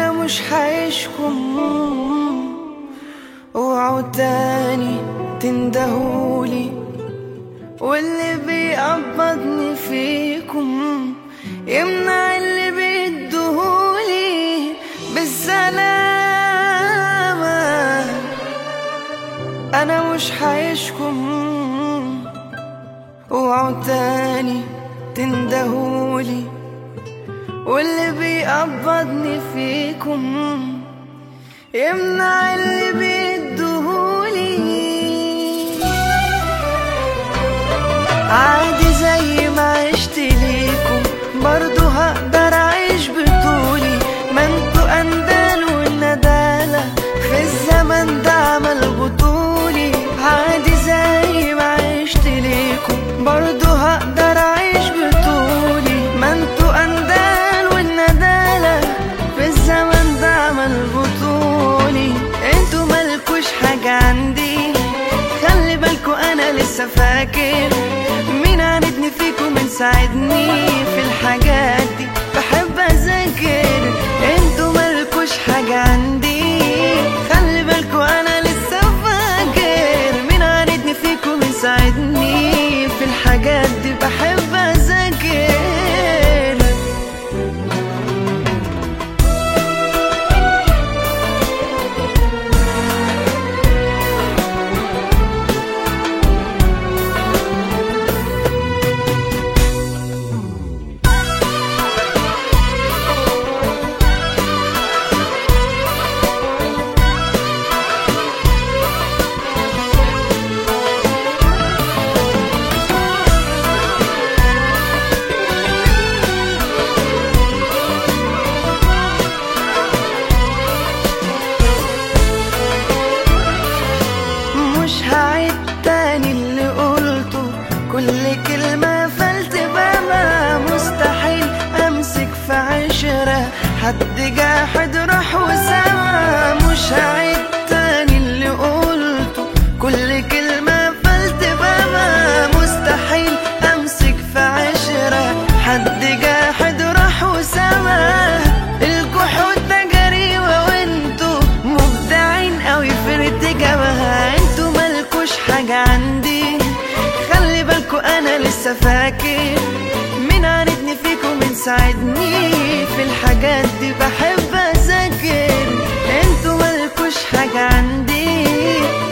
مش هعيشكم. اوعوا تاني تندهولي. واللي بيقبضني فيكم يمنع اللي بيدهولي. بالسلامة. أنا مش هعيشكم. اوعوا تاني تندهولي. واللي بيقبضني فيكم يمنع اللي بيدهولي. خلي بالكوا أنا لسه فاكر مين عاندني فيكم من ساعدني في الحاجات دي؟ بحب أذاكر أنتوا مالكوش حاجة عندي. خلي بالكوا أنا لسه فاكر مين عاندني فيكم من ساعدني. حد جاحد لسه فاكر مين عاندني فيكم من ساعدني في الحاجات دي. بحب أذاكر. أنتوا مالكوش حاجة عندي.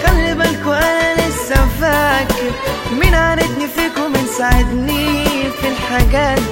خلي بالكوا أنا لسه فاكر. مين عاندني فيكم من ساعدني في الحاجات دي.